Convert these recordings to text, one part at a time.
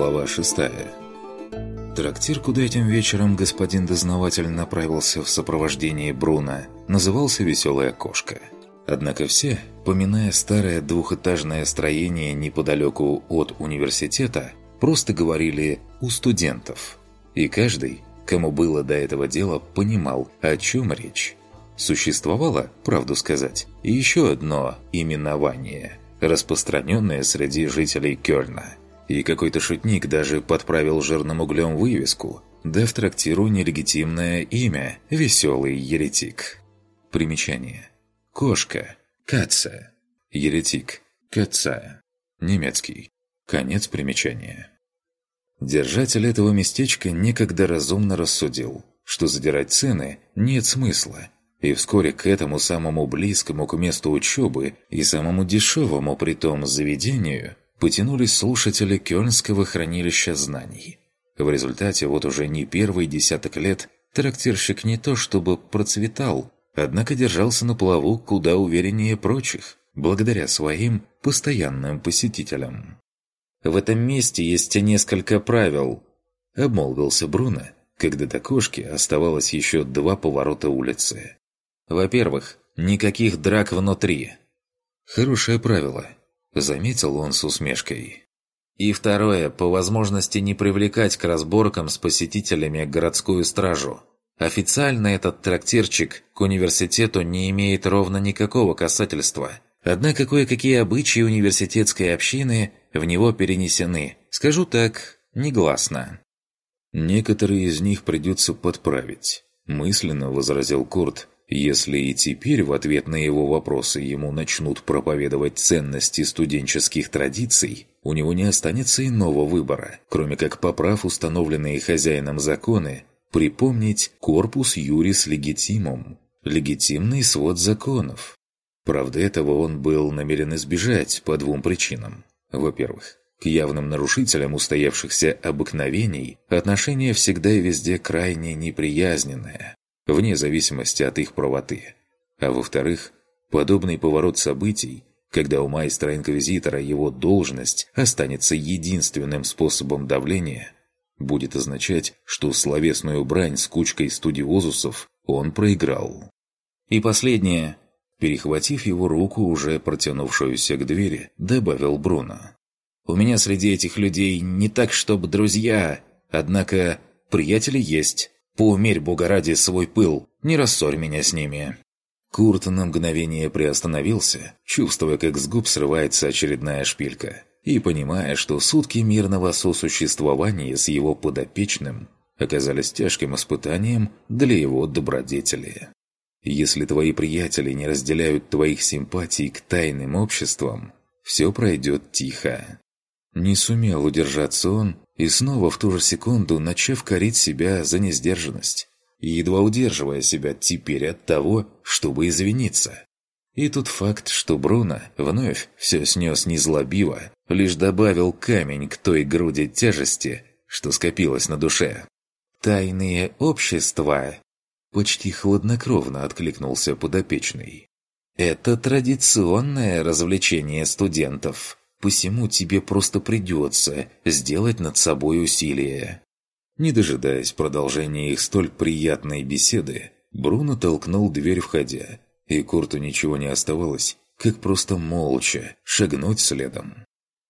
Глава шестая. Трактир, куда этим вечером господин дознаватель направился в сопровождении Бруна, назывался «Веселая кошка». Однако все, поминая старое двухэтажное строение неподалеку от университета, просто говорили «у студентов». И каждый, кому было до этого дела, понимал, о чем речь. Существовало, правду сказать, еще одно именование, распространенное среди жителей Кёльна – и какой-то шутник даже подправил жирным углем вывеску, дав трактиру нелегитимное имя «Веселый еретик». Примечание. Кошка. Каца. Еретик. Каца. Немецкий. Конец примечания. Держатель этого местечка некогда разумно рассудил, что задирать цены нет смысла, и вскоре к этому самому близкому к месту учебы и самому дешевому при том заведению потянулись слушатели Кёльнского хранилища знаний. В результате вот уже не первый десяток лет трактирщик не то чтобы процветал, однако держался на плаву куда увереннее прочих, благодаря своим постоянным посетителям. «В этом месте есть несколько правил», – обмолвился Бруно, когда до кошки оставалось еще два поворота улицы. «Во-первых, никаких драк внутри». «Хорошее правило», Заметил он с усмешкой. И второе, по возможности не привлекать к разборкам с посетителями городскую стражу. Официально этот трактирчик к университету не имеет ровно никакого касательства. Однако кое-какие обычаи университетской общины в него перенесены. Скажу так, негласно. «Некоторые из них придется подправить», – мысленно возразил Курт, если и теперь в ответ на его вопросы ему начнут проповедовать ценности студенческих традиций, у него не останется иного выбора, кроме как поправ установленные хозяином законы, припомнить корпус юрис легитимум, легитимный свод законов. Правда, этого он был намерен избежать по двум причинам. Во-первых, к явным нарушителям устоявшихся обыкновений отношение всегда и везде крайне неприязненное вне зависимости от их правоты. А во-вторых, подобный поворот событий, когда у майстра-инквизитора его должность останется единственным способом давления, будет означать, что словесную брань с кучкой студиозусов он проиграл. И последнее. Перехватив его руку, уже протянувшуюся к двери, добавил Бруно. «У меня среди этих людей не так, чтобы друзья, однако приятели есть. Поумерь, бога ради, свой пыл, не рассорь меня с ними». Курт на мгновение приостановился, чувствуя, как с губ срывается очередная шпилька, и понимая, что сутки мирного сосуществования с его подопечным оказались тяжким испытанием для его добродетели. Если твои приятели не разделяют твоих симпатий к тайным обществам, все пройдет тихо. Не сумел удержаться он и снова в ту же секунду начав корить себя за несдержанность, едва удерживая себя теперь от того, чтобы извиниться. И тут факт, что Бруно вновь все снес незлобиво, лишь добавил камень к той груди тяжести, что скопилось на душе. «Тайные общества!» Почти хладнокровно откликнулся подопечный. «Это традиционное развлечение студентов. Посему тебе просто придется сделать над собой усилие». Не дожидаясь продолжения их столь приятной беседы, Бруно толкнул дверь входя, и Курту ничего не оставалось, как просто молча шагнуть следом.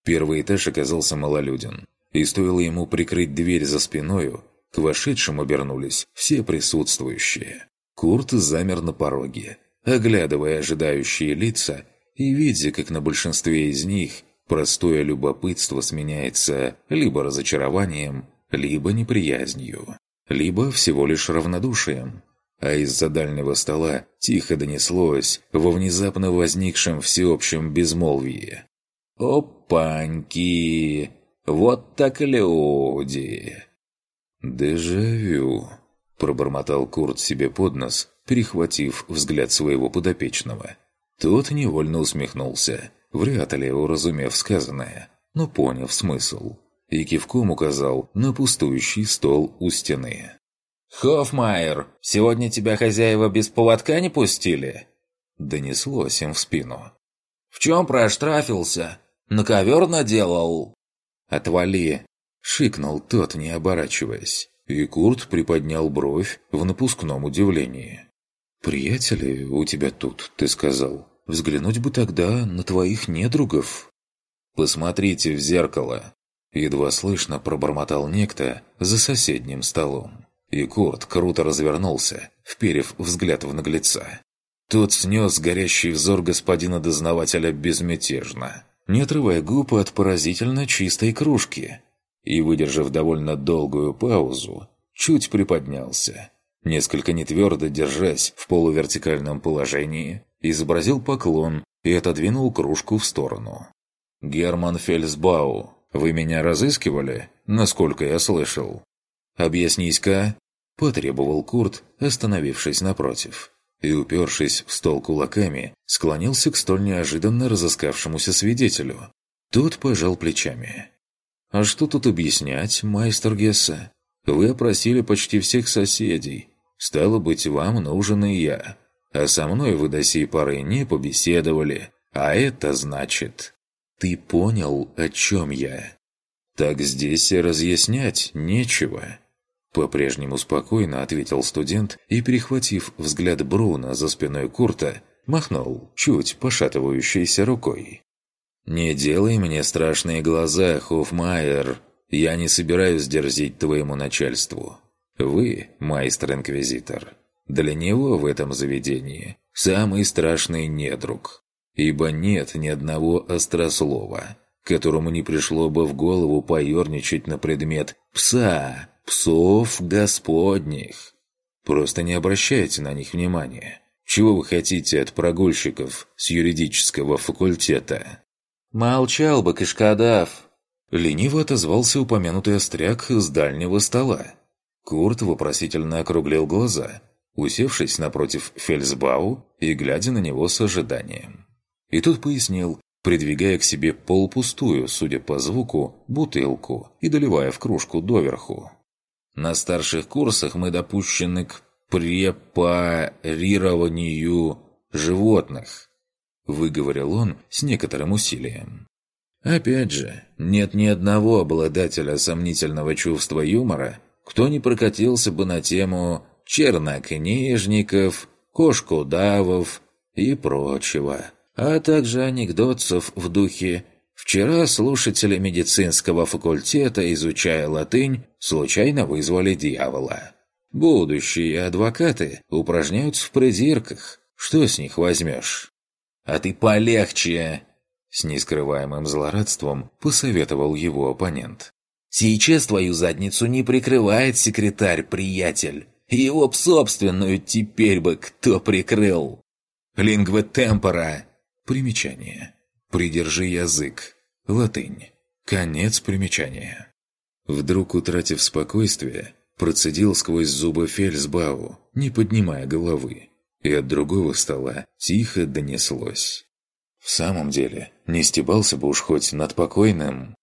Первый этаж оказался малолюден, и стоило ему прикрыть дверь за спиною, к вошедшим обернулись все присутствующие. Курт замер на пороге, оглядывая ожидающие лица и видя, как на большинстве из них Простое любопытство сменяется либо разочарованием, либо неприязнью, либо всего лишь равнодушием. А из-за дальнего стола тихо донеслось во внезапно возникшем всеобщем безмолвии. «Опаньки! Вот так люди!» «Дежавю!» – пробормотал Курт себе под нос, перехватив взгляд своего подопечного. Тот невольно усмехнулся – вряд ли уразумев сказанное, но поняв смысл, и кивком указал на пустующий стол у стены. «Хоффмайер, сегодня тебя хозяева без поводка не пустили?» Донеслось им в спину. «В чем проштрафился? На ковер наделал?» «Отвали!» – шикнул тот, не оборачиваясь. И Курт приподнял бровь в напускном удивлении. «Приятели у тебя тут, ты сказал. Взглянуть бы тогда на твоих недругов». «Посмотрите в зеркало!» Едва слышно пробормотал некто за соседним столом. И Курт круто развернулся, вперев взгляд в наглеца. Тот снес горящий взор господина дознавателя безмятежно, не отрывая губ от поразительно чистой кружки, и, выдержав довольно долгую паузу, чуть приподнялся. Несколько нетвердо держась в полувертикальном положении, изобразил поклон и отодвинул кружку в сторону. «Герман Фельсбау, вы меня разыскивали, насколько я слышал?» «Объяснись-ка», – потребовал Курт, остановившись напротив. И, упершись в стол кулаками, склонился к столь неожиданно разыскавшемуся свидетелю. Тот пожал плечами. «А что тут объяснять, майстер Гесса? Вы опросили почти всех соседей. Стало быть, вам нужен и я. А со мной вы до сей поры не побеседовали. А это значит...» «Ты понял, о чем я?» «Так здесь разъяснять нечего». По-прежнему спокойно ответил студент и, перехватив взгляд Бруна за спиной Курта, махнул чуть пошатывающейся рукой. «Не делай мне страшные глаза, Хофмайер. Я не собираюсь дерзить твоему начальству. Вы, майстер-инквизитор, для него в этом заведении самый страшный недруг, ибо нет ни одного острослова, которому не пришло бы в голову поерничать на предмет «пса», «псов господних». Просто не обращайте на них внимания. Чего вы хотите от прогульщиков с юридического факультета? «Молчал бы, Кишкадав!» Лениво отозвался упомянутый остряк с дальнего стола. Курт вопросительно округлил глаза, усевшись напротив Фельсбау и глядя на него с ожиданием. И тут пояснил, придвигая к себе полупустую, судя по звуку, бутылку и доливая в кружку доверху. «На старших курсах мы допущены к препарированию животных», выговорил он с некоторым усилием. Опять же, нет ни одного обладателя сомнительного чувства юмора, кто не прокатился бы на тему чернокнижников, кошкудавов и прочего, а также анекдотцев в духе «Вчера слушатели медицинского факультета, изучая латынь, случайно вызвали дьявола». Будущие адвокаты упражняются в придирках. Что с них возьмешь? «А ты полегче!» С нескрываемым злорадством посоветовал его оппонент. «Сейчас твою задницу не прикрывает секретарь-приятель. Его б собственную теперь бы кто прикрыл!» «Лингва темпора!» Примечание. «Придержи язык». Латынь. Конец примечания. Вдруг, утратив спокойствие, процедил сквозь зубы Фельсбау, не поднимая головы. И от другого стола тихо донеслось. В самом деле, не стебался бы уж хоть над покойным.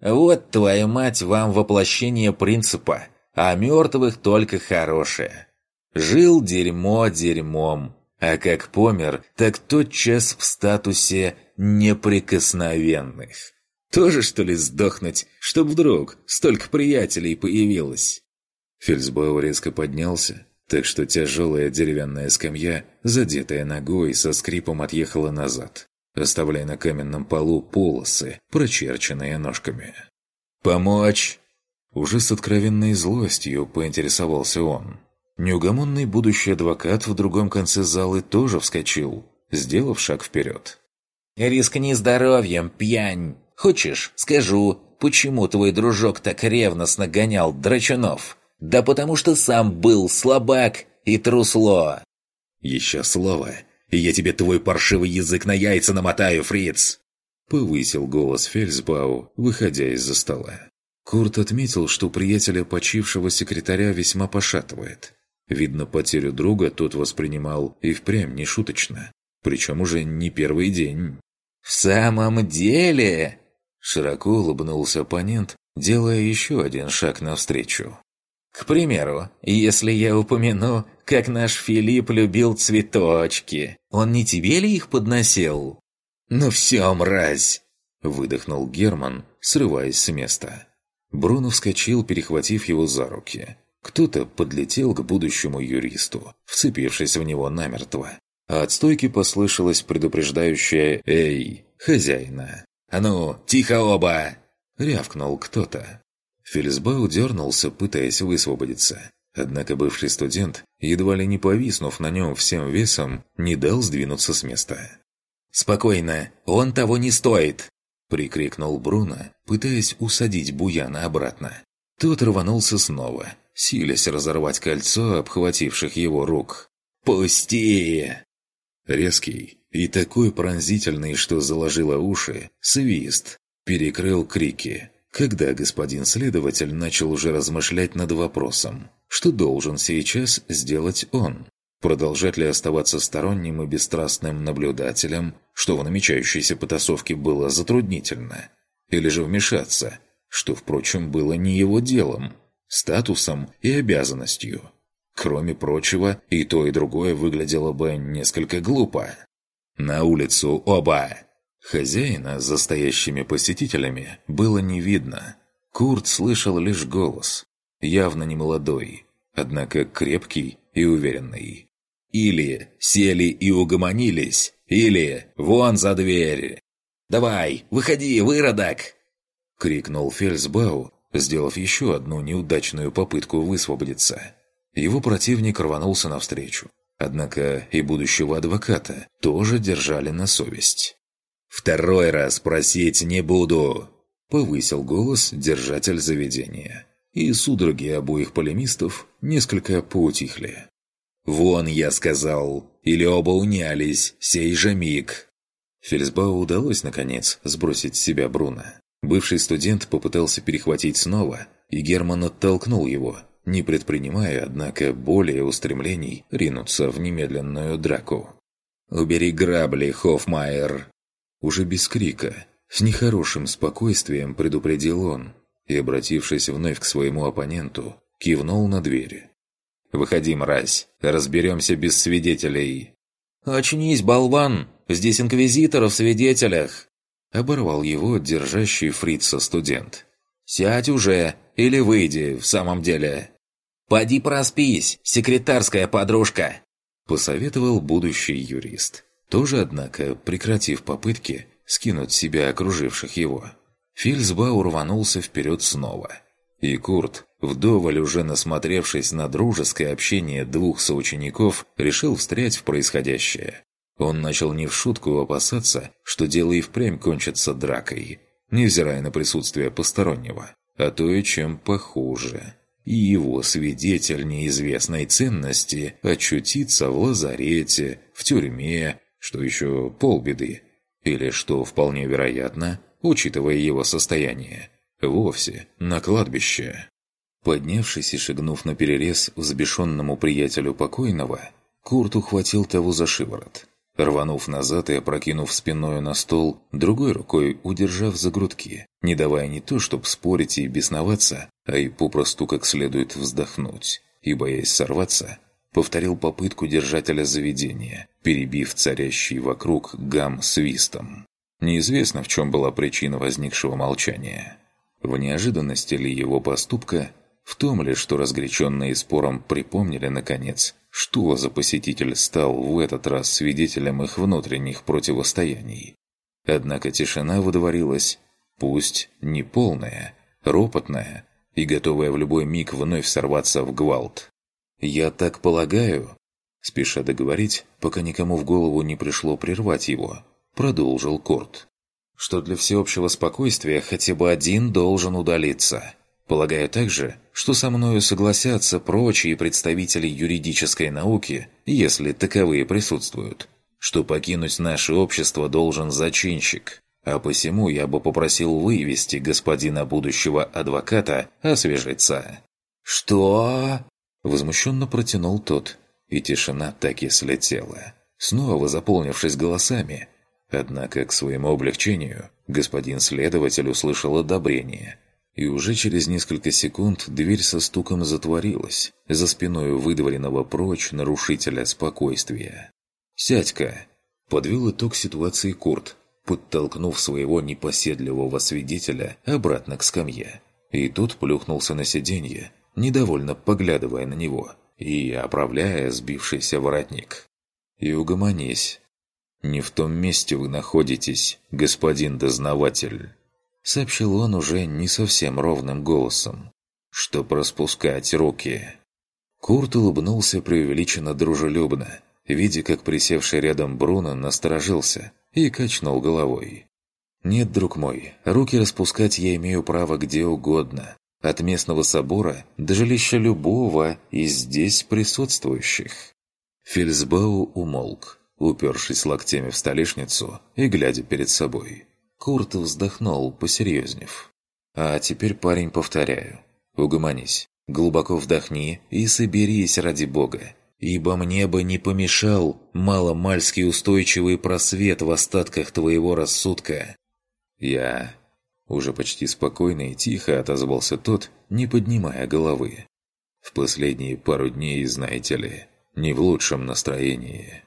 «Вот, твоя мать, вам воплощение принципа, а мертвых только хорошее. Жил дерьмо дерьмом, а как помер, так тотчас в статусе неприкосновенных. Тоже, что ли, сдохнуть, чтоб вдруг столько приятелей появилось?» Фельдсбау резко поднялся, так что тяжелая деревянная скамья, задетая ногой, со скрипом отъехала назад оставляя на каменном полу полосы, прочерченные ножками. «Помочь!» Уже с откровенной злостью поинтересовался он. Неугомонный будущий адвокат в другом конце залы тоже вскочил, сделав шаг вперед. «Рискни здоровьем, пьянь! Хочешь, скажу, почему твой дружок так ревностно гонял драчунов? Да потому что сам был слабак и трусло!» «Еще слово, и я тебе твой паршивый язык на яйца намотаю, фриц!» Повысил голос Фельсбау, выходя из-за стола. Курт отметил, что приятеля почившего секретаря весьма пошатывает. Видно, потерю друга тот воспринимал и впрямь нешуточно. Причем уже не первый день. «В самом деле...» Широко улыбнулся оппонент, делая еще один шаг навстречу. К примеру, если я упомяну, как наш Филипп любил цветочки, он не тебе ли их подносил? «Ну все, мразь!» – выдохнул Герман, срываясь с места. Бруно вскочил, перехватив его за руки. Кто-то подлетел к будущему юристу, вцепившись в него намертво. А от стойки послышалось предупреждающее «Эй, хозяина!» «А ну, тихо оба!» — рявкнул кто-то. Фельсбау дернулся, пытаясь высвободиться. Однако бывший студент, едва ли не повиснув на нем всем весом, не дал сдвинуться с места. «Спокойно, он того не стоит!» – прикрикнул Бруно, пытаясь усадить Буяна обратно. Тот рванулся снова, силясь разорвать кольцо обхвативших его рук. «Пусти!» Резкий и такой пронзительный, что заложило уши, свист перекрыл крики, когда господин следователь начал уже размышлять над вопросом, что должен сейчас сделать он. Продолжать ли оставаться сторонним и бесстрастным наблюдателем, что в намечающейся потасовке было затруднительно, или же вмешаться, что, впрочем, было не его делом, статусом и обязанностью. Кроме прочего, и то, и другое выглядело бы несколько глупо. «На улицу оба!» Хозяина за стоящими посетителями было не видно. Курт слышал лишь голос, явно не молодой, однако крепкий и уверенный. «Или сели и угомонились, или вон за дверь!» «Давай, выходи, выродок!» — крикнул Фельсбау, сделав еще одну неудачную попытку высвободиться. Его противник рванулся навстречу. Однако и будущего адвоката тоже держали на совесть. «Второй раз просить не буду!» – повысил голос держатель заведения. И судороги обоих полемистов несколько поутихли. «Вон, я сказал! Или оба унялись, сей же миг!» Фельсбау удалось, наконец, сбросить с себя Бруно. Бывший студент попытался перехватить снова, и Герман оттолкнул его – не предпринимая, однако, более устремлений ринуться в немедленную драку. «Убери грабли, Хоффмайер!» Уже без крика, с нехорошим спокойствием предупредил он и, обратившись вновь к своему оппоненту, кивнул на двери. «Выходи, мразь, разберемся без свидетелей!» «Очнись, болван! Здесь инквизитор в свидетелях!» Оборвал его держащий фрица студент. «Сядь уже, или выйди, в самом деле!» «Поди проспись, секретарская подружка!» Посоветовал будущий юрист. Тоже, однако, прекратив попытки скинуть себя окруживших его. Фильсбау рванулся вперед снова. И Курт, вдоволь уже насмотревшись на дружеское общение двух соучеников, решил встрять в происходящее. Он начал не в шутку опасаться, что дело и впрямь кончится дракой, невзирая на присутствие постороннего, а то и чем похуже и его свидетель неизвестной ценности очутится в лазарете, в тюрьме, что еще полбеды, или, что вполне вероятно, учитывая его состояние, вовсе на кладбище. Поднявшись и шагнув на перерез взбешенному приятелю покойного, Курт ухватил того за шиворот. Рванув назад и опрокинув спиною на стол, другой рукой удержав за грудки, не давая не то, чтобы спорить и бесноваться, а и попросту как следует вздохнуть, и, боясь сорваться, повторил попытку держателя заведения, перебив царящий вокруг гам свистом. Неизвестно, в чем была причина возникшего молчания. В неожиданности ли его поступка, в том ли, что разгоряченные спором припомнили, наконец, что за посетитель стал в этот раз свидетелем их внутренних противостояний. Однако тишина выдворилась, пусть не полная, ропотная и готовая в любой миг вновь сорваться в гвалт. «Я так полагаю», спеша договорить, пока никому в голову не пришло прервать его, продолжил Корт, что для всеобщего спокойствия хотя бы один должен удалиться. Полагаю также, что со мною согласятся прочие представители юридической науки, если таковые присутствуют, что покинуть наше общество должен зачинщик, а посему я бы попросил вывести господина будущего адвоката освежиться». «Что?» – возмущенно протянул тот, и тишина так и слетела, снова заполнившись голосами. Однако, к своему облегчению, господин следователь услышал одобрение – и уже через несколько секунд дверь со стуком затворилась, за спиной выдворенного прочь нарушителя спокойствия. «Сядь-ка!» – подвел итог ситуации Курт, подтолкнув своего непоседливого свидетеля обратно к скамье. И тут плюхнулся на сиденье, недовольно поглядывая на него и оправляя сбившийся воротник. «И угомонись. Не в том месте вы находитесь, господин дознаватель», сообщил он уже не совсем ровным голосом. «Что распускать руки?» Курт улыбнулся преувеличенно дружелюбно, видя, как присевший рядом Бруно насторожился и качнул головой. «Нет, друг мой, руки распускать я имею право где угодно, от местного собора до жилища любого из здесь присутствующих». Фельсбау умолк, упершись локтями в столешницу и глядя перед собой. Курт вздохнул, посерьезнев. «А теперь, парень, повторяю. Угомонись, глубоко вдохни и соберись ради Бога ибо мне бы не помешал маломальский устойчивый просвет в остатках твоего рассудка. Я... Уже почти спокойно и тихо отозвался тот, не поднимая головы. В последние пару дней, знаете ли, не в лучшем настроении.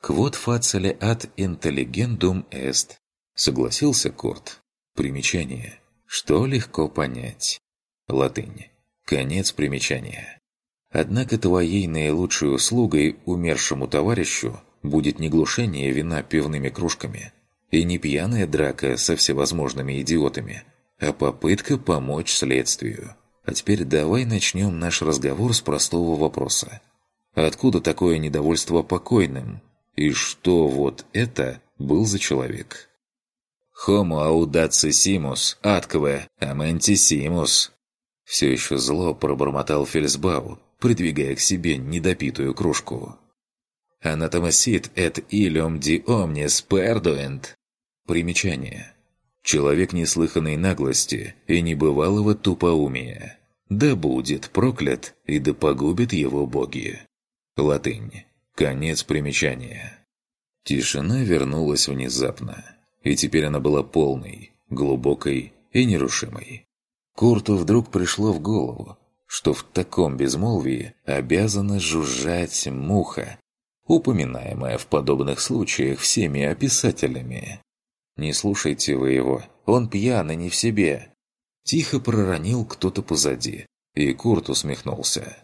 «Квот фацеле ад интеллигендум эст», — согласился Корт. Примечание. Что легко понять. Латынь. Конец примечания. Однако твоей наилучшей услугой умершему товарищу будет не глушение вина пивными кружками и не пьяная драка со всевозможными идиотами, а попытка помочь следствию. А теперь давай начнем наш разговор с простого вопроса. Откуда такое недовольство покойным? И что вот это был за человек? «Homo audacissimus, atque amentissimus», все еще зло пробормотал Фельсбау, придвигая к себе недопитую кружку. «Анатомосит et ilium di omnis perduent». Примечание. Человек неслыханной наглости и небывалого тупоумия. Да будет проклят и да погубит его боги. Латынь. Конец примечания. Тишина вернулась внезапно, и теперь она была полной, глубокой и нерушимой. Курту вдруг пришло в голову, что в таком безмолвии обязана жужжать муха, упоминаемая в подобных случаях всеми описателями. «Не слушайте вы его, он пьяный не в себе!» Тихо проронил кто-то позади, и Курт усмехнулся.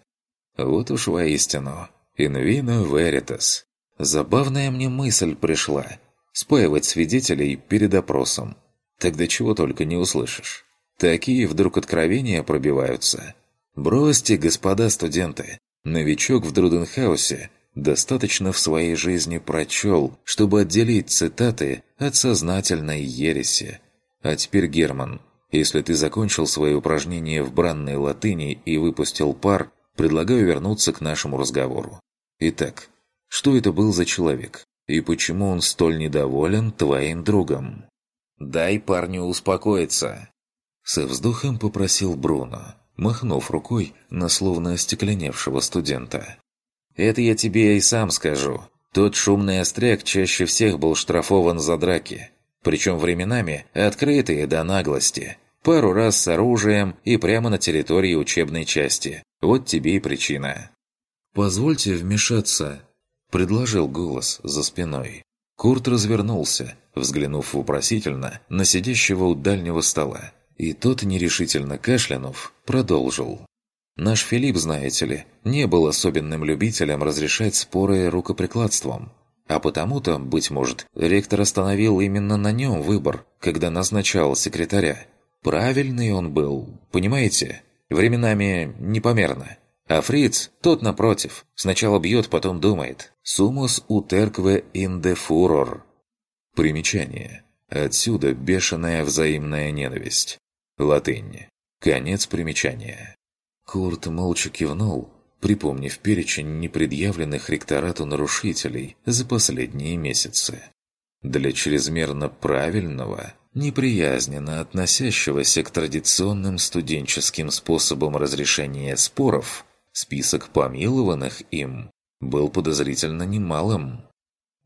«Вот уж воистину, vino veritas. Забавная мне мысль пришла – спаивать свидетелей перед опросом. Тогда чего только не услышишь. Такие вдруг откровения пробиваются – Бросьте, господа студенты, новичок в Друденхаусе достаточно в своей жизни прочел, чтобы отделить цитаты от сознательной ереси. А теперь, Герман, если ты закончил свои упражнения в бранной латыни и выпустил пар, предлагаю вернуться к нашему разговору. Итак, что это был за человек? И почему он столь недоволен твоим другом? «Дай парню успокоиться!» Со вздохом попросил Бруно махнув рукой на словно остекленевшего студента. «Это я тебе и сам скажу. Тот шумный остряк чаще всех был штрафован за драки. Причем временами открытые до наглости. Пару раз с оружием и прямо на территории учебной части. Вот тебе и причина». «Позвольте вмешаться», – предложил голос за спиной. Курт развернулся, взглянув вопросительно на сидящего у дальнего стола. И тот, нерешительно кашлянув, продолжил. «Наш Филипп, знаете ли, не был особенным любителем разрешать споры рукоприкладством. А потому-то, быть может, ректор остановил именно на нем выбор, когда назначал секретаря. Правильный он был, понимаете? Временами непомерно. А Фриц, тот напротив, сначала бьет, потом думает. «Сумус утеркве индефурор». Примечание. Отсюда бешеная взаимная ненависть. Латынь. Конец примечания. Курт молча кивнул, припомнив перечень непредъявленных ректорату нарушителей за последние месяцы. Для чрезмерно правильного, неприязненно относящегося к традиционным студенческим способам разрешения споров, список помилованных им был подозрительно немалым.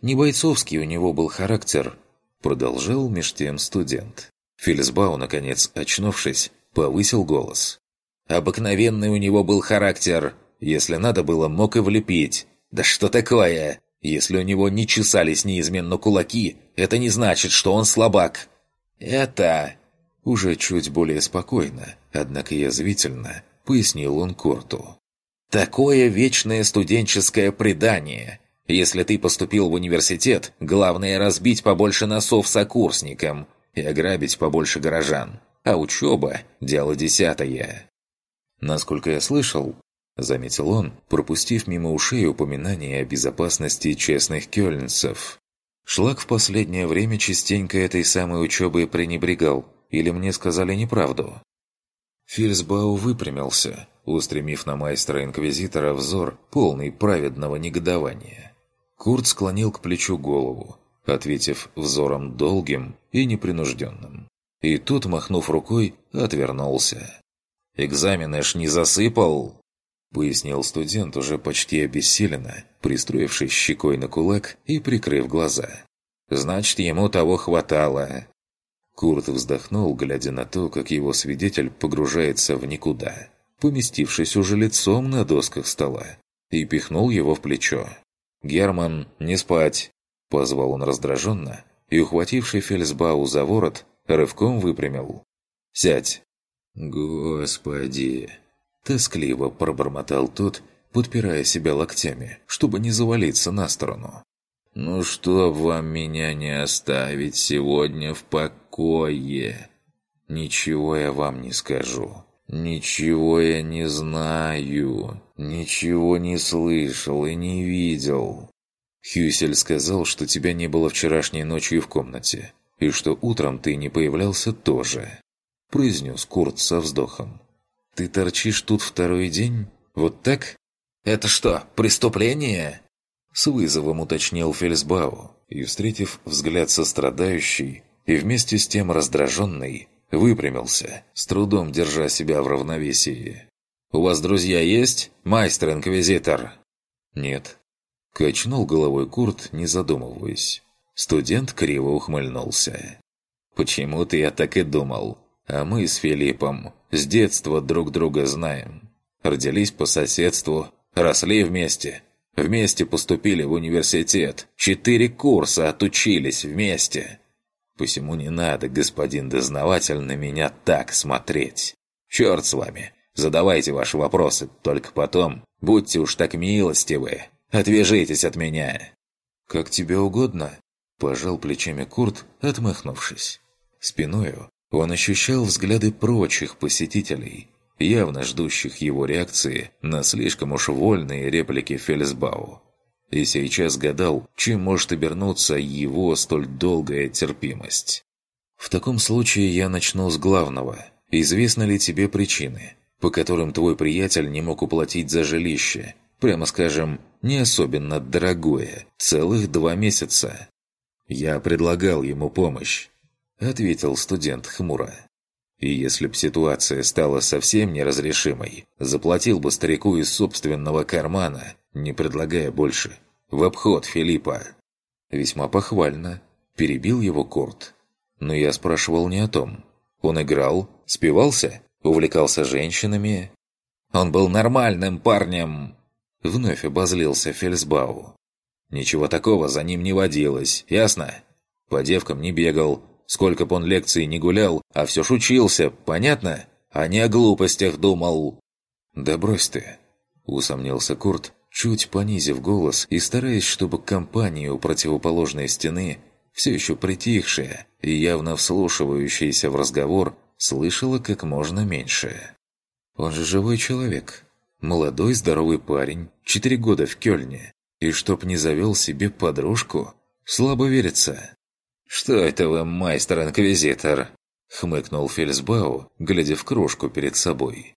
Не бойцовский у него был характер, продолжал меж тем студент. Фельсбау, наконец, очнувшись, повысил голос. «Обыкновенный у него был характер. Если надо было, мог и влепить. Да что такое? Если у него не чесались неизменно кулаки, это не значит, что он слабак. Это...» Уже чуть более спокойно, однако язвительно, пояснил он Курту. «Такое вечное студенческое предание. Если ты поступил в университет, главное разбить побольше носов сокурсникам и ограбить побольше горожан. А учеба – дело десятое». Насколько я слышал, заметил он, пропустив мимо ушей упоминание о безопасности честных кёльнцев. Шлак в последнее время частенько этой самой учебой пренебрегал, или мне сказали неправду. Фельсбау выпрямился, устремив на майстра-инквизитора взор, полный праведного негодования. Курт склонил к плечу голову, ответив взором долгим и непринужденным. И тут, махнув рукой, отвернулся. «Экзамены ж не засыпал!» Пояснил студент уже почти обессиленно, пристроившись щекой на кулак и прикрыв глаза. «Значит, ему того хватало!» Курт вздохнул, глядя на то, как его свидетель погружается в никуда, поместившись уже лицом на досках стола, и пихнул его в плечо. «Герман, не спать!» – позвал он раздраженно, и, ухвативший Фельсбау за ворот, рывком выпрямил. «Сядь!» «Господи!» Тоскливо пробормотал тот, подпирая себя локтями, чтобы не завалиться на сторону. «Ну что вам меня не оставить сегодня в покое?» «Ничего я вам не скажу. Ничего я не знаю. Ничего не слышал и не видел». Хюсель сказал, что тебя не было вчерашней ночью в комнате, и что утром ты не появлялся тоже. Произнес Курт со вздохом. Ты торчишь тут второй день? Вот так? Это что, преступление? С вызовом уточнил Фельсбау и, встретив взгляд сострадающий и вместе с тем раздраженный, выпрямился, с трудом держа себя в равновесии. «У вас друзья есть, майстер-инквизитор?» «Нет». Качнул головой Курт, не задумываясь. Студент криво ухмыльнулся. «Почему-то я так и думал. А мы с Филиппом с детства друг друга знаем. Родились по соседству, росли вместе. Вместе поступили в университет. Четыре курса отучились вместе. Посему не надо, господин дознаватель, на меня так смотреть. Черт с вами. Задавайте ваши вопросы, только потом. Будьте уж так милостивы. Отвяжитесь от меня. Как тебе угодно, пожал плечами Курт, отмахнувшись. Спиною он ощущал взгляды прочих посетителей, явно ждущих его реакции на слишком уж вольные реплики Фельсбау. И сейчас гадал, чем может обернуться его столь долгая терпимость. «В таком случае я начну с главного. Известны ли тебе причины, по которым твой приятель не мог уплатить за жилище, прямо скажем, не особенно дорогое, целых два месяца?» Я предлагал ему помощь, ответил студент хмуро. И если б ситуация стала совсем неразрешимой, заплатил бы старику из собственного кармана, не предлагая больше, в обход Филиппа. Весьма похвально. Перебил его Курт. Но я спрашивал не о том. Он играл, спивался, увлекался женщинами. Он был нормальным парнем. Вновь обозлился Фельсбау. Ничего такого за ним не водилось, ясно? По девкам не бегал, Сколько б он лекций не гулял, а все ж учился, понятно? А не о глупостях думал». «Да брось ты», — усомнился Курт, чуть понизив голос и стараясь, чтобы компания у противоположной стены, все еще притихшая и явно вслушивающаяся в разговор, слышала как можно меньше. «Он же живой человек. Молодой, здоровый парень, четыре года в Кёльне. И чтоб не завел себе подружку, слабо верится». «Что это вы, майстер-инквизитор?» — хмыкнул Фельсбау, глядя в кружку перед собой.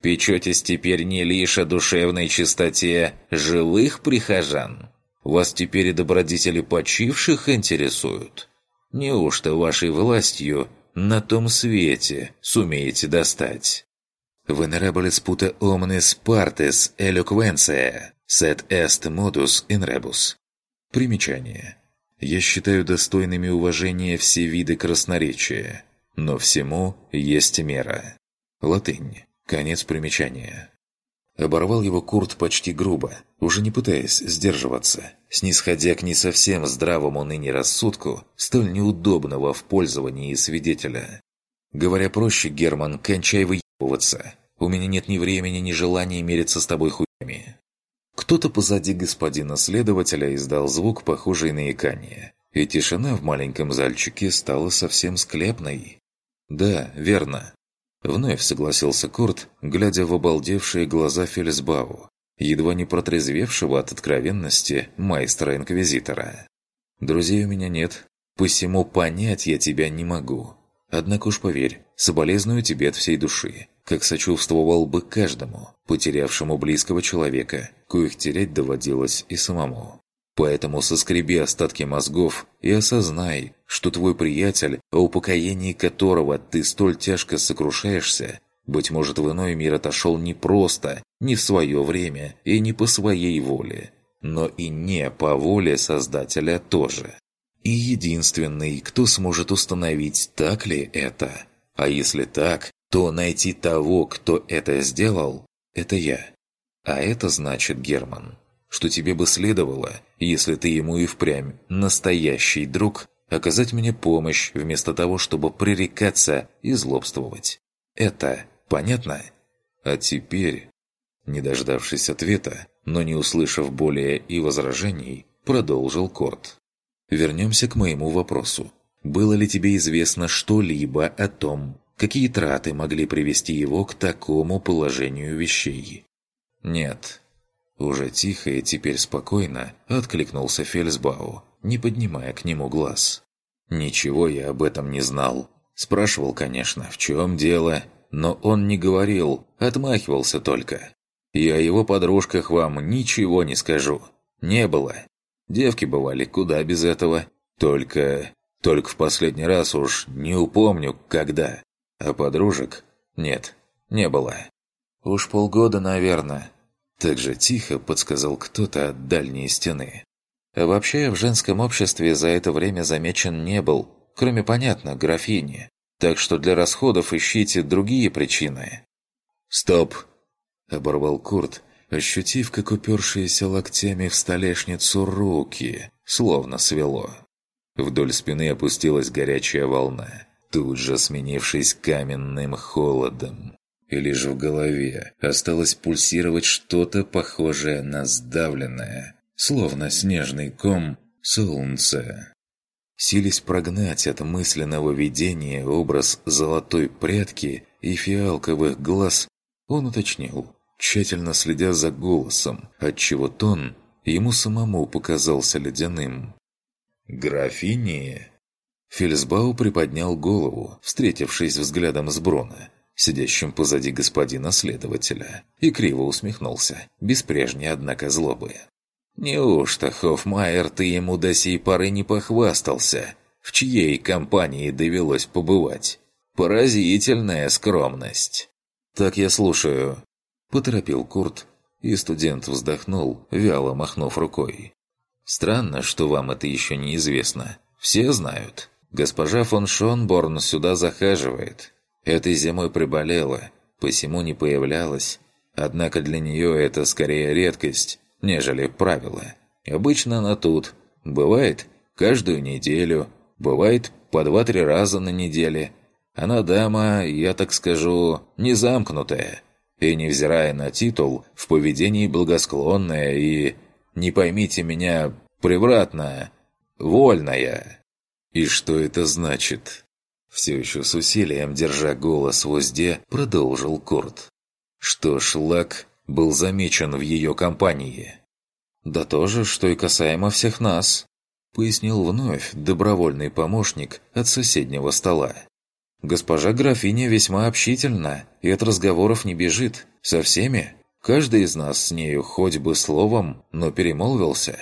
«Печетесь теперь не лишь о душевной чистоте живых прихожан? Вас теперь и добродетели почивших интересуют? Неужто вашей властью на том свете сумеете достать?» «Venerabilis puta omnes partes eloquentia, sed est modus in rebus». Примечание. Я считаю достойными уважения все виды красноречия, но всему есть мера. Латынь. Конец примечания. Оборвал его Курт почти грубо, уже не пытаясь сдерживаться, снисходя к не совсем здравому ныне рассудку, столь неудобного в пользовании свидетеля. Говоря проще, Герман, кончай выебываться. У меня нет ни времени, ни желания мериться с тобой хуями. Кто-то позади господина следователя издал звук, похожий на икание, и тишина в маленьком зальчике стала совсем склепной. «Да, верно». Вновь согласился Курт, глядя в обалдевшие глаза Фельсбау, едва не протрезвевшего от откровенности майстра-инквизитора. «Друзей у меня нет, посему понять я тебя не могу. Однако уж поверь, соболезную тебе от всей души, как сочувствовал бы каждому, потерявшему близкого человека, коих терять доводилось и самому. Поэтому соскреби остатки мозгов и осознай, что твой приятель, о упокоении которого ты столь тяжко сокрушаешься, быть может, в иной мир отошел не просто, не в свое время и не по своей воле, но и не по воле Создателя тоже. И единственный, кто сможет установить, так ли это. А если так, то найти того, кто это сделал, это я. А это значит, Герман, что тебе бы следовало, если ты ему и впрямь настоящий друг, оказать мне помощь вместо того, чтобы пререкаться и злобствовать. Это понятно? А теперь, не дождавшись ответа, но не услышав более и возражений, продолжил Корт. Вернемся к моему вопросу. Было ли тебе известно что-либо о том, какие траты могли привести его к такому положению вещей? Нет. Уже тихо и теперь спокойно откликнулся Фельсбау, не поднимая к нему глаз. Ничего я об этом не знал. Спрашивал, конечно, в чем дело, но он не говорил, отмахивался только. Я о его подружках вам ничего не скажу. Не было. Девки бывали куда без этого. Только... Только в последний раз уж не упомню, когда. А подружек нет, не было. Уж полгода, наверное. Так же тихо подсказал кто-то от дальней стены. А вообще, в женском обществе за это время замечен не был, кроме, понятно, графини. Так что для расходов ищите другие причины. «Стоп!» – оборвал Курт, ощутив, как упершиеся локтями в столешницу руки, словно свело. Вдоль спины опустилась горячая волна, тут же сменившись каменным холодом. И лишь в голове осталось пульсировать что-то похожее на сдавленное, словно снежный ком, солнце. Сились прогнать от мысленного видения образ золотой прядки и фиалковых глаз, он уточнил, тщательно следя за голосом, отчего тон ему самому показался ледяным. «Графини?» Фельсбау приподнял голову, встретившись взглядом с Брона, сидящим позади господина следователя, и криво усмехнулся, без прежней, однако, злобы. «Неужто, Хоффмайер, ты ему до сей поры не похвастался? В чьей компании довелось побывать? Поразительная скромность!» «Так я слушаю», – поторопил Курт, и студент вздохнул, вяло махнув рукой. «Странно, что вам это еще неизвестно. Все знают. Госпожа фон Шонборн сюда захаживает. Этой зимой приболела, посему не появлялась. Однако для нее это скорее редкость, нежели правило. Обычно она тут. Бывает каждую неделю, бывает по два-три раза на неделе. Она дама, я так скажу, не замкнутая. И, невзирая на титул, в поведении благосклонная и, не поймите меня превратно, вольная. И что это значит? Все еще с усилием, держа голос в узде, продолжил Курт. Что шлак был замечен в ее компании. «Да то же, что и касаемо всех нас», — пояснил вновь добровольный помощник от соседнего стола. Госпожа графиня весьма общительна и от разговоров не бежит. Со всеми. Каждый из нас с нею хоть бы словом, но перемолвился.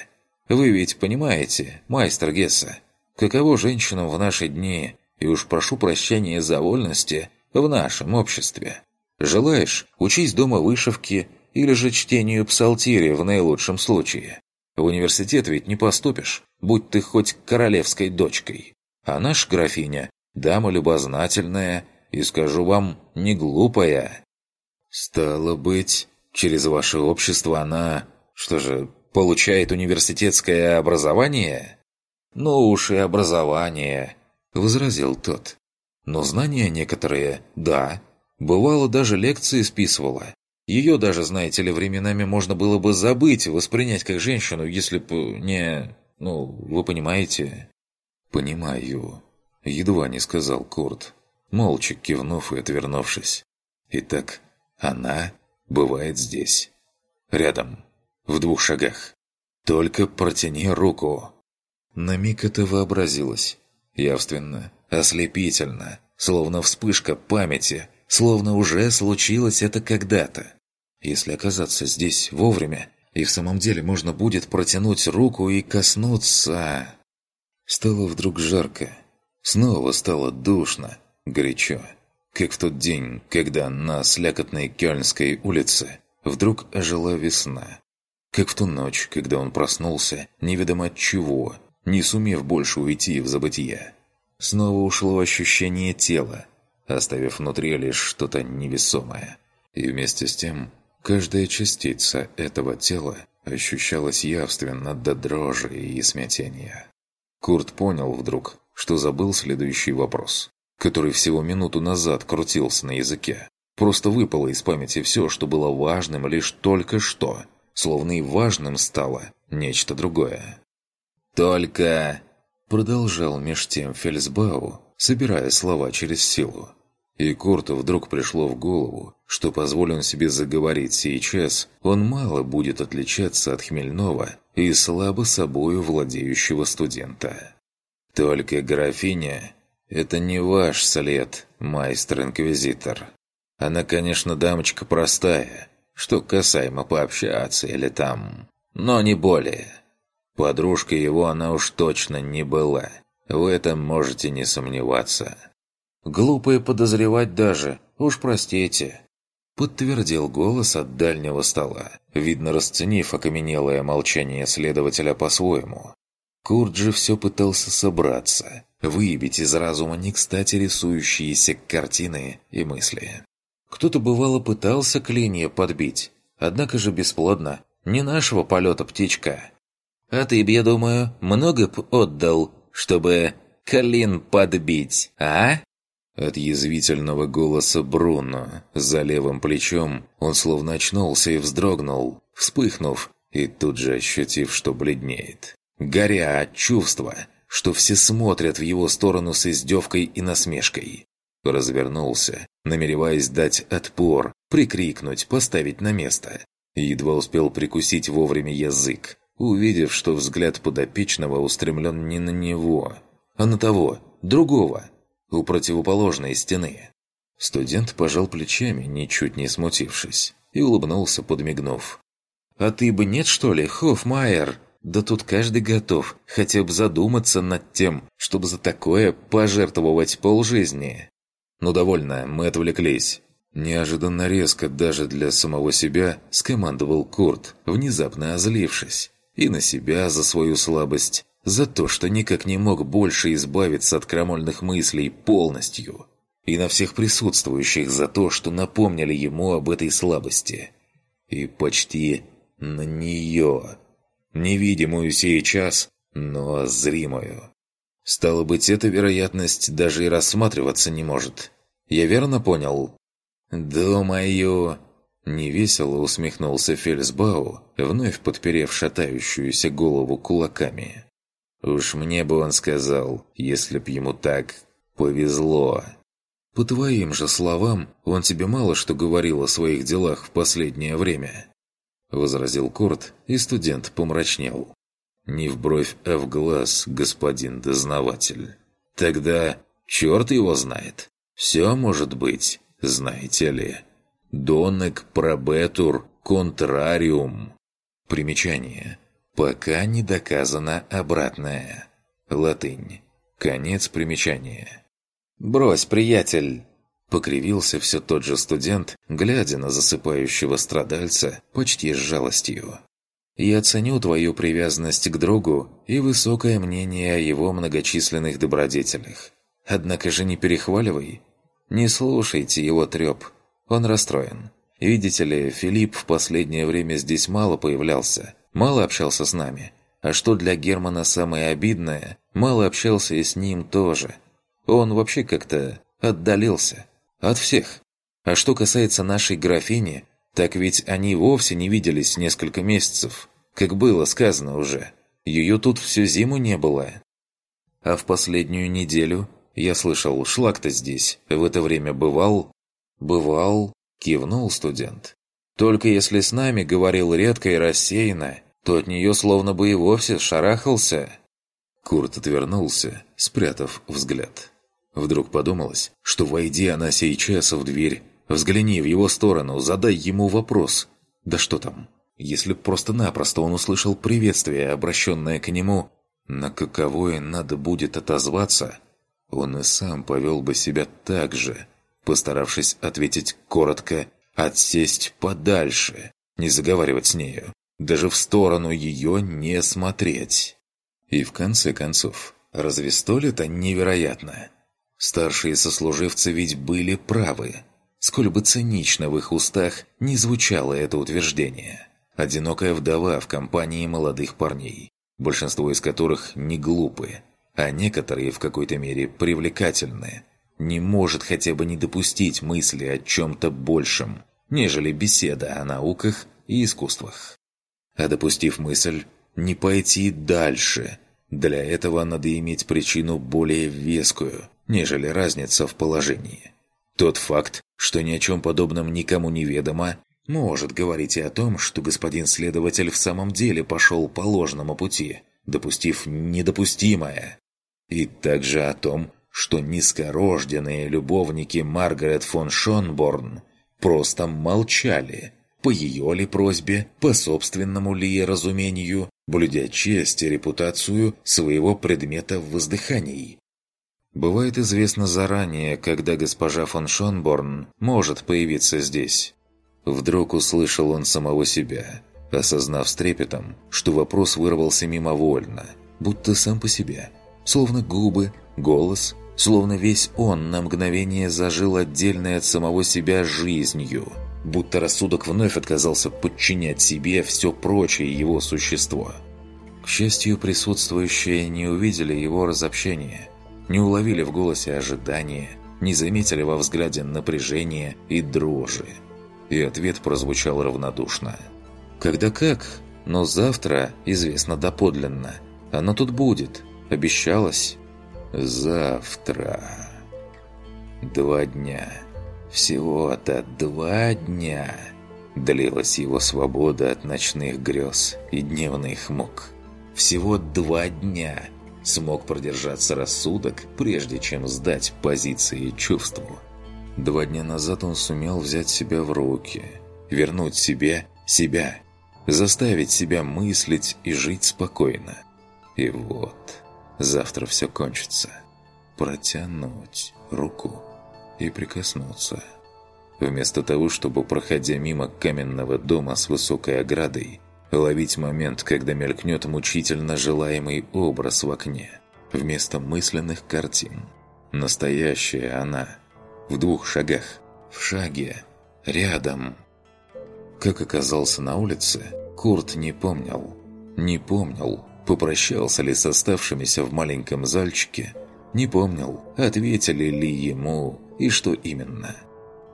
Вы ведь понимаете, майстер Гесса, каково женщинам в наши дни, и уж прошу прощения за вольности, в нашем обществе. Желаешь, учись дома вышивке или же чтению псалтири в наилучшем случае. В университет ведь не поступишь, будь ты хоть королевской дочкой. А наша графиня Дама любознательная и, скажу вам, не глупая. Стало быть, через ваше общество она, что же, получает университетское образование? Ну уж и образование, возразил тот. Но знания некоторые – да. Бывало, даже лекции списывала. Ее даже, знаете ли, временами можно было бы забыть, воспринять как женщину, если бы не... Ну, вы понимаете? «Понимаю», — едва не сказал Курт, молча кивнув и отвернувшись. «Итак, она бывает здесь. Рядом, в двух шагах. Только протяни руку». На миг это вообразилось. Явственно, ослепительно, словно вспышка памяти, словно уже случилось это когда-то. Если оказаться здесь вовремя, и в самом деле можно будет протянуть руку и коснуться... Стало вдруг жарко. Снова стало душно, горячо. Как в тот день, когда на слякотной Кёльнской улице вдруг ожила весна. Как в ту ночь, когда он проснулся, неведомо от чего, не сумев больше уйти в забытие. Снова ушло ощущение тела, оставив внутри лишь что-то невесомое. И вместе с тем, каждая частица этого тела ощущалась явственно до дрожи и смятения. Курт понял вдруг, что забыл следующий вопрос, который всего минуту назад крутился на языке. Просто выпало из памяти все, что было важным лишь только что, словно и важным стало нечто другое. «Только...» — продолжал меж тем Фельсбау, собирая слова через силу. И Курту вдруг пришло в голову, что позволен себе заговорить сейчас, он мало будет отличаться от хмельного и слабо собою владеющего студента. Только графиня – это не ваш след, майстер-инквизитор. Она, конечно, дамочка простая, что касаемо пообщаться или там, но не более. Подружкой его она уж точно не была, в этом можете не сомневаться. Глупо подозревать даже, уж простите. Подтвердил голос от дальнего стола, видно расценив окаменелое молчание следователя по-своему. Курт же все пытался собраться, выявить из разума не кстати рисующиеся картины и мысли. Кто-то бывало пытался клинья подбить, однако же бесплодно, не нашего полета птичка. А ты б, я думаю, много б отдал, чтобы клин подбить, а? От язвительного голоса Бруно за левым плечом он словно очнулся и вздрогнул, вспыхнув, и тут же ощутив, что бледнеет. Горя от чувства, что все смотрят в его сторону с издевкой и насмешкой. Развернулся, намереваясь дать отпор, прикрикнуть, поставить на место. Едва успел прикусить вовремя язык, увидев, что взгляд подопечного устремлен не на него, а на того, другого, у противоположной стены. Студент пожал плечами, ничуть не смутившись, и улыбнулся, подмигнув. «А ты бы нет, что ли, Хоффмайер? Да тут каждый готов хотя бы задуматься над тем, чтобы за такое пожертвовать полжизни». «Ну довольно, мы отвлеклись». Неожиданно резко даже для самого себя скомандовал Курт, внезапно озлившись. И на себя за свою слабость, за то, что никак не мог больше избавиться от крамольных мыслей полностью. И на всех присутствующих за то, что напомнили ему об этой слабости. И почти на нее. Невидимую сейчас, но зримую. Стало быть, эта вероятность даже и рассматриваться не может. Я верно понял? «Думаю...» Невесело усмехнулся Фельсбау, вновь подперев шатающуюся голову кулаками. Уж мне бы он сказал, если б ему так повезло. По твоим же словам, он тебе мало что говорил о своих делах в последнее время. Возразил Курт, и студент помрачнел. Не в бровь, а в глаз, господин дознаватель. Тогда черт его знает. Все может быть, знаете ли. Донек пробетур контрариум. Примечание. Пока не доказано обратное. Латынь. Конец примечания. «Брось, приятель!» Покривился все тот же студент, глядя на засыпающего страдальца почти с жалостью. «Я ценю твою привязанность к другу и высокое мнение о его многочисленных добродетелях. Однако же не перехваливай. Не слушайте его треп. Он расстроен. Видите ли, Филипп в последнее время здесь мало появлялся, мало общался с нами. А что для Германа самое обидное, мало общался и с ним тоже. Он вообще как-то отдалился. От всех. А что касается нашей графини, так ведь они вовсе не виделись несколько месяцев. Как было сказано уже. Ее тут всю зиму не было. А в последнюю неделю, я слышал, шлак-то здесь в это время бывал? Бывал, кивнул студент. Только если с нами говорил редко и рассеянно, то от нее словно бы и вовсе шарахался. Курт отвернулся, спрятав взгляд. Вдруг подумалось, что войди она сейчас в дверь, взгляни в его сторону, задай ему вопрос. Да что там? Если просто-напросто он услышал приветствие, обращенное к нему, на каковое надо будет отозваться, он и сам повел бы себя так же, постаравшись ответить коротко «отсесть подальше», не заговаривать с нею, даже в сторону ее не смотреть. И в конце концов, разве столь-то невероятно? Старшие сослуживцы ведь были правы. Сколь бы цинично в их устах не звучало это утверждение. Одинокая вдова в компании молодых парней, большинство из которых не глупы, а некоторые в какой-то мере привлекательны, не может хотя бы не допустить мысли о чем-то большем, нежели беседа о науках и искусствах. А допустив мысль, не пойти дальше. Для этого надо иметь причину более вескую, нежели разница в положении. Тот факт, что ни о чем подобном никому не ведомо, может говорить и о том, что господин следователь в самом деле пошел по ложному пути, допустив недопустимое. И также о том, что низкорожденные любовники Маргарет фон Шонборн просто молчали, по ее ли просьбе, по собственному ли разумению, блюдя честь и репутацию своего предмета в воздыхании. Бывает известно заранее, когда госпожа фон Шонборн может появиться здесь. Вдруг услышал он самого себя, осознав с трепетом, что вопрос вырвался мимовольно, будто сам по себе. Словно губы, голос, словно весь он на мгновение зажил отдельной от самого себя жизнью, будто рассудок вновь отказался подчинять себе все прочее его существо. К счастью, присутствующие не увидели его разобщения – не уловили в голосе ожидания, не заметили во взгляде напряжения и дрожи. И ответ прозвучал равнодушно. «Когда как? Но завтра, известно доподлинно. Оно тут будет. Обещалось?» «Завтра...» Два дня. Всего-то два дня. Длилась его свобода от ночных грез и дневных мук. Всего два дня – смог продержаться рассудок, прежде чем сдать позиции чувству. Два дня назад он сумел взять себя в руки, вернуть себе себя, заставить себя мыслить и жить спокойно. И вот, завтра все кончится. Протянуть руку и прикоснуться. Вместо того, чтобы, проходя мимо каменного дома с высокой оградой, ловить момент, когда мелькнет мучительно желаемый образ в окне, вместо мысленных картин. Настоящая она. В двух шагах. В шаге. Рядом. Как оказался на улице, Курт не помнил. Не помнил, попрощался ли с оставшимися в маленьком зальчике. Не помнил, ответили ли ему и что именно.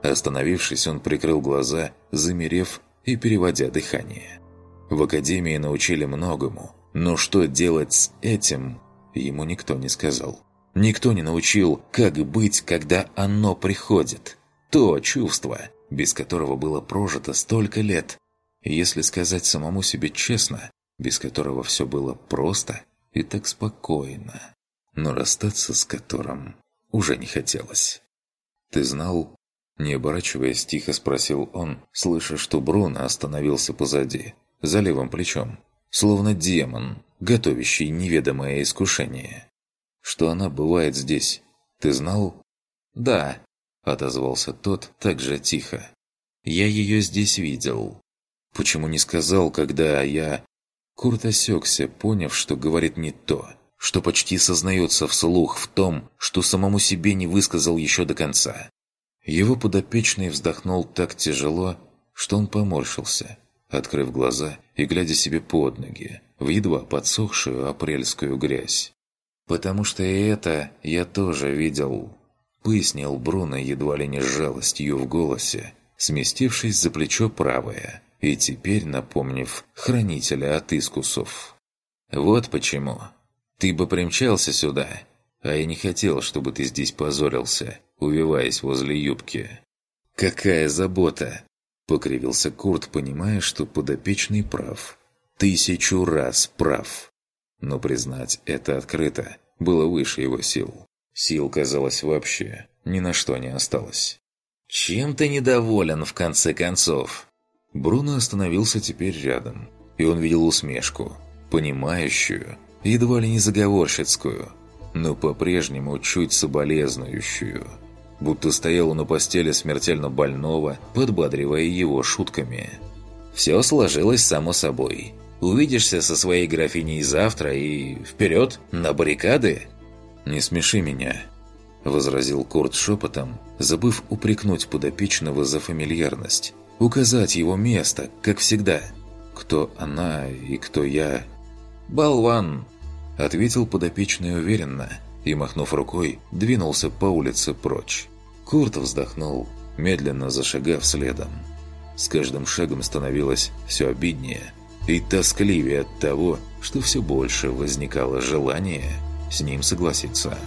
Остановившись, он прикрыл глаза, замерев и переводя дыхание. В академии научили многому, но что делать с этим, ему никто не сказал. Никто не научил, как быть, когда оно приходит. То чувство, без которого было прожито столько лет. Если сказать самому себе честно, без которого все было просто и так спокойно, но расстаться с которым уже не хотелось. «Ты знал?» Не оборачиваясь, тихо спросил он, слыша, что Бруно остановился позади за левым плечом, словно демон, готовящий неведомое искушение. Что она бывает здесь, ты знал? «Да», — отозвался тот так же тихо. «Я ее здесь видел». «Почему не сказал, когда я...» Курт осекся, поняв, что говорит не то, что почти сознается вслух в том, что самому себе не высказал еще до конца. Его подопечный вздохнул так тяжело, что он поморщился открыв глаза и глядя себе под ноги, в едва подсохшую апрельскую грязь. «Потому что и это я тоже видел. пояснил Бруно едва ли не с жалостью в голосе, сместившись за плечо правое и теперь напомнив хранителя от искусов. «Вот почему. Ты бы примчался сюда, а я не хотел, чтобы ты здесь позорился, увиваясь возле юбки». «Какая забота!» – покривился Курт, понимая, что подопечный прав. «Тысячу раз прав!» Но признать это открыто было выше его сил. Сил, казалось, вообще ни на что не осталось. «Чем ты недоволен, в конце концов?» Бруно остановился теперь рядом, и он видел усмешку, понимающую, едва ли не заговорщицкую, но по-прежнему чуть соболезнующую. Будто стоял на постели смертельно больного, подбадривая его шутками. «Все сложилось само собой. Увидишься со своей графиней завтра и вперед, на баррикады!» «Не смеши меня», – возразил Курт шепотом, забыв упрекнуть подопечного за фамильярность. «Указать его место, как всегда. Кто она и кто я?» «Болван!» – ответил подопечный уверенно и, махнув рукой, двинулся по улице прочь. Курт вздохнул, медленно зашагав следом. С каждым шагом становилось все обиднее и тоскливее от того, что все больше возникало желание – с ним согласиться.